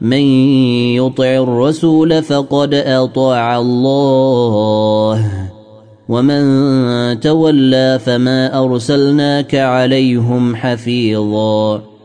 من يطع الرسول فقد أطاع الله. ومن تولى فما أرسلناك عليهم حفيظا.